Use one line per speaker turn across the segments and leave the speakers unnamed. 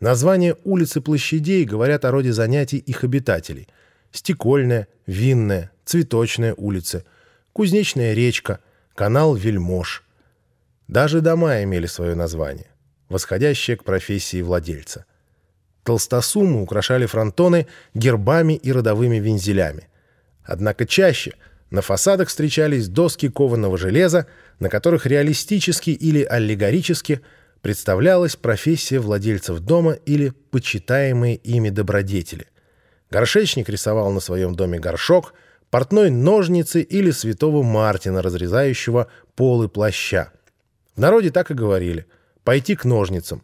Названия улиц и площадей говорят о роде занятий их обитателей. Стекольная, Винная, Цветочная улицы, Кузнечная речка, канал Вельмож. Даже дома имели свое название, восходящее к профессии владельца. Толстосумы украшали фронтоны гербами и родовыми вензелями. Однако чаще на фасадах встречались доски кованого железа, на которых реалистически или аллегорически представлялась профессия владельцев дома или почитаемые ими добродетели. Горшечник рисовал на своем доме горшок, портной ножницы или святого Мартина, разрезающего полы плаща. В народе так и говорили «пойти к ножницам».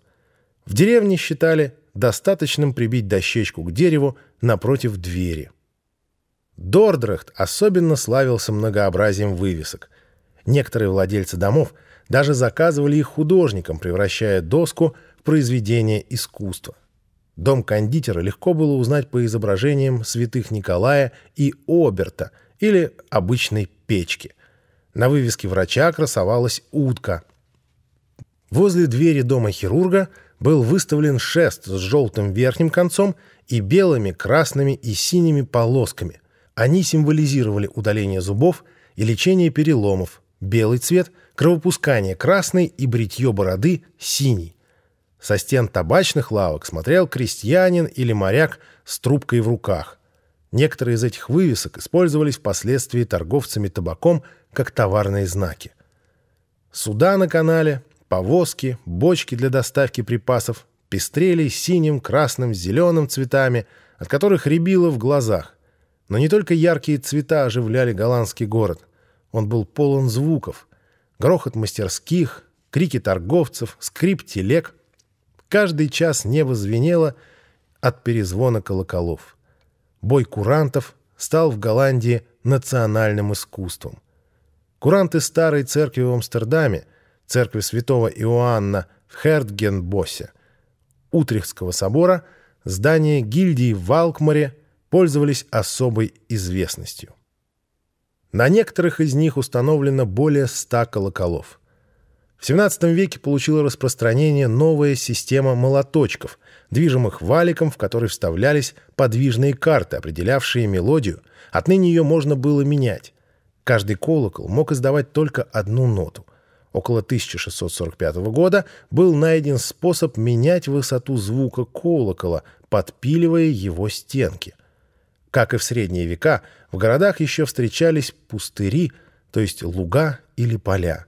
В деревне считали достаточным прибить дощечку к дереву напротив двери. Дордрехт особенно славился многообразием вывесок. Некоторые владельцы домов даже заказывали их художникам, превращая доску в произведение искусства. Дом кондитера легко было узнать по изображениям святых Николая и Оберта или обычной печки. На вывеске врача красовалась утка. Возле двери дома хирурга был выставлен шест с желтым верхним концом и белыми, красными и синими полосками. Они символизировали удаление зубов и лечение переломов, белый цвет, кровопускание красный и бритье бороды синий. Со стен табачных лавок смотрел крестьянин или моряк с трубкой в руках. Некоторые из этих вывесок использовались впоследствии торговцами табаком как товарные знаки. Суда на канале, повозки, бочки для доставки припасов пестрели синим, красным, зеленым цветами, от которых рябило в глазах. Но не только яркие цвета оживляли голландский город. Он был полон звуков. Грохот мастерских, крики торговцев, скрип телег. Каждый час небо звенело от перезвона колоколов. Бой курантов стал в Голландии национальным искусством. Куранты старой церкви в Амстердаме, церкви святого Иоанна в Хертгенбосе, Утрехтского собора, здание гильдии в Валкмаре пользовались особой известностью. На некоторых из них установлено более ста колоколов. В XVII веке получила распространение новая система молоточков, движимых валиком, в который вставлялись подвижные карты, определявшие мелодию. Отныне ее можно было менять. Каждый колокол мог издавать только одну ноту. Около 1645 года был найден способ менять высоту звука колокола, подпиливая его стенки. Как и в средние века, в городах еще встречались пустыри, то есть луга или поля.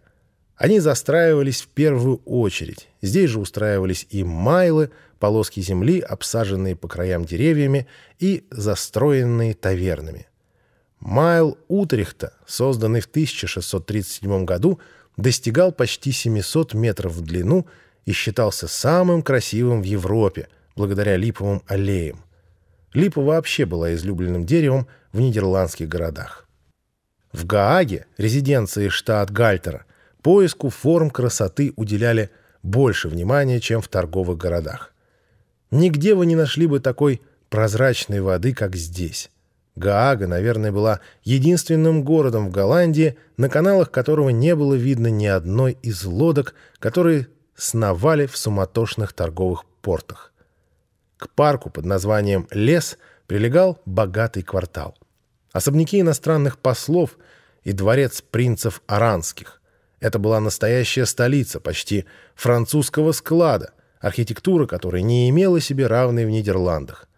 Они застраивались в первую очередь. Здесь же устраивались и майлы, полоски земли, обсаженные по краям деревьями и застроенные тавернами. Майл Утрехта, созданный в 1637 году, достигал почти 700 метров в длину и считался самым красивым в Европе, благодаря липовым аллеям. Липа вообще была излюбленным деревом в нидерландских городах. В Гааге, резиденции штат Гальтера, поиску форм красоты уделяли больше внимания, чем в торговых городах. Нигде вы не нашли бы такой прозрачной воды, как здесь. Гаага, наверное, была единственным городом в Голландии, на каналах которого не было видно ни одной из лодок, которые сновали в суматошных торговых портах. К парку под названием «Лес» прилегал богатый квартал. Особняки иностранных послов и дворец принцев Аранских. Это была настоящая столица, почти французского склада, архитектура которой не имела себе равной в Нидерландах.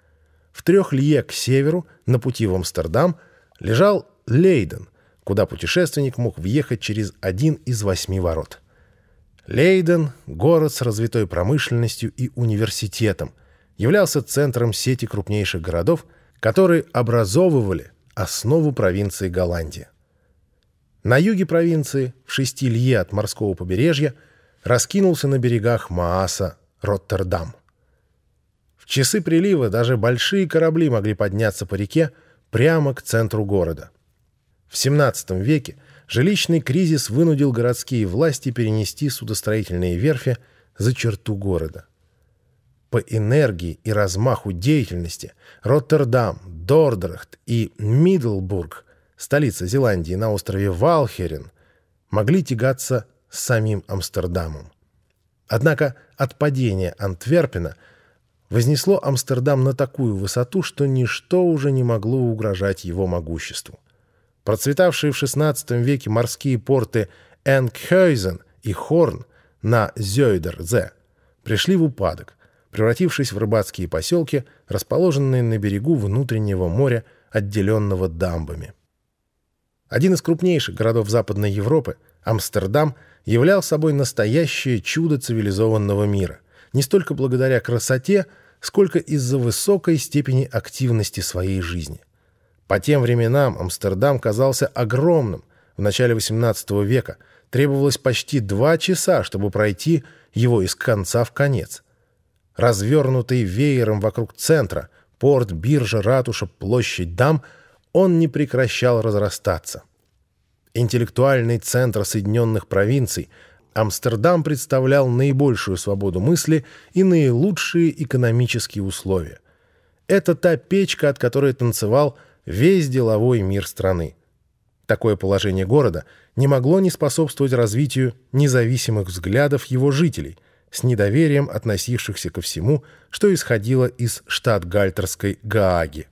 В трех лье к северу, на пути в Амстердам, лежал Лейден, куда путешественник мог въехать через один из восьми ворот. Лейден — город с развитой промышленностью и университетом — являлся центром сети крупнейших городов, которые образовывали основу провинции Голландия. На юге провинции, в шести лье от морского побережья, раскинулся на берегах Мааса Роттердам. В часы прилива даже большие корабли могли подняться по реке прямо к центру города. В XVII веке жилищный кризис вынудил городские власти перенести судостроительные верфи за черту города. По энергии и размаху деятельности Роттердам, Дордрехт и Мидлбург, столица Зеландии на острове Валхерен, могли тягаться с самим Амстердамом. Однако от падения Антверпена вознесло Амстердам на такую высоту, что ничто уже не могло угрожать его могуществу. Процветавшие в XVI веке морские порты Энкхёйзен и Хорн на Зёйдер-Зе пришли в упадок, превратившись в рыбацкие поселки, расположенные на берегу внутреннего моря, отделенного дамбами. Один из крупнейших городов Западной Европы, Амстердам, являл собой настоящее чудо цивилизованного мира, не столько благодаря красоте, сколько из-за высокой степени активности своей жизни. По тем временам Амстердам казался огромным. В начале XVIII века требовалось почти два часа, чтобы пройти его из конца в конец. Развернутый веером вокруг центра, порт, биржа, ратуша, площадь дам, он не прекращал разрастаться. Интеллектуальный центр Соединенных провинций, Амстердам представлял наибольшую свободу мысли и наилучшие экономические условия. Это та печка, от которой танцевал весь деловой мир страны. Такое положение города не могло не способствовать развитию независимых взглядов его жителей, с недоверием относившихся ко всему, что исходило из штат-гальтерской Гааги.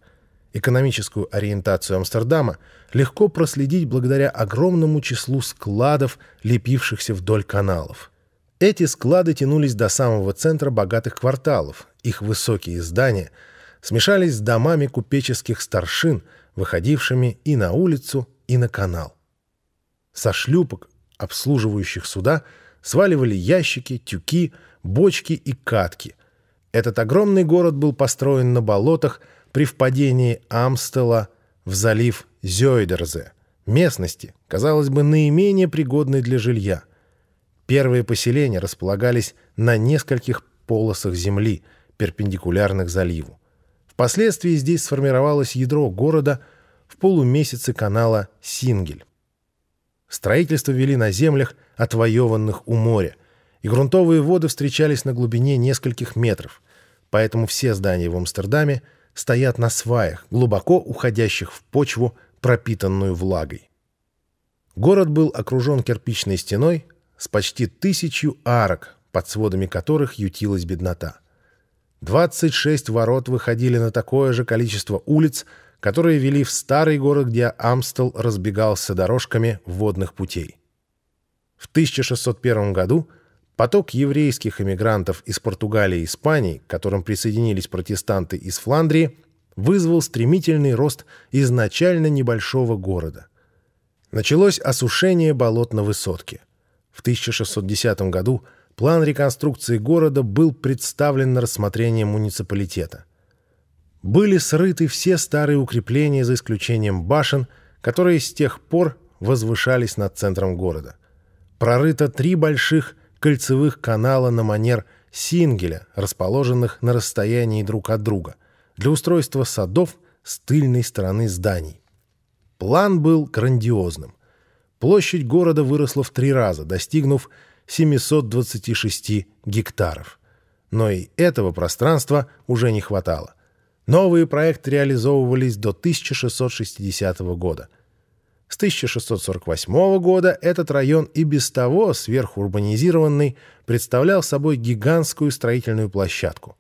Экономическую ориентацию Амстердама легко проследить благодаря огромному числу складов, лепившихся вдоль каналов. Эти склады тянулись до самого центра богатых кварталов. Их высокие здания смешались с домами купеческих старшин, выходившими и на улицу, и на канал. Со шлюпок, обслуживающих суда, сваливали ящики, тюки, бочки и катки. Этот огромный город был построен на болотах при впадении Амстела в залив Зёйдерзе, местности, казалось бы, наименее пригодной для жилья. Первые поселения располагались на нескольких полосах земли, перпендикулярных заливу. Впоследствии здесь сформировалось ядро города в полумесяце канала Сингель. Строительство вели на землях, отвоеванных у моря, и грунтовые воды встречались на глубине нескольких метров, поэтому все здания в Амстердаме стоят на сваях, глубоко уходящих в почву, пропитанную влагой. Город был окружен кирпичной стеной с почти тысячью арок, под сводами которых ютилась беднота. 26 ворот выходили на такое же количество улиц, которые вели в старый город, где Амстел разбегался дорожками водных путей. В 1601 году поток еврейских эмигрантов из Португалии и Испании, к которым присоединились протестанты из Фландрии, вызвал стремительный рост изначально небольшого города. Началось осушение болот на высотке. В 1610 году план реконструкции города был представлен на рассмотрение муниципалитета были срыты все старые укрепления за исключением башен, которые с тех пор возвышались над центром города. Прорыто три больших кольцевых канала на манер сингеля, расположенных на расстоянии друг от друга, для устройства садов с тыльной стороны зданий. План был грандиозным. Площадь города выросла в три раза, достигнув 726 гектаров. Но и этого пространства уже не хватало. Новые проекты реализовывались до 1660 года. С 1648 года этот район и без того сверхурбанизированный представлял собой гигантскую строительную площадку.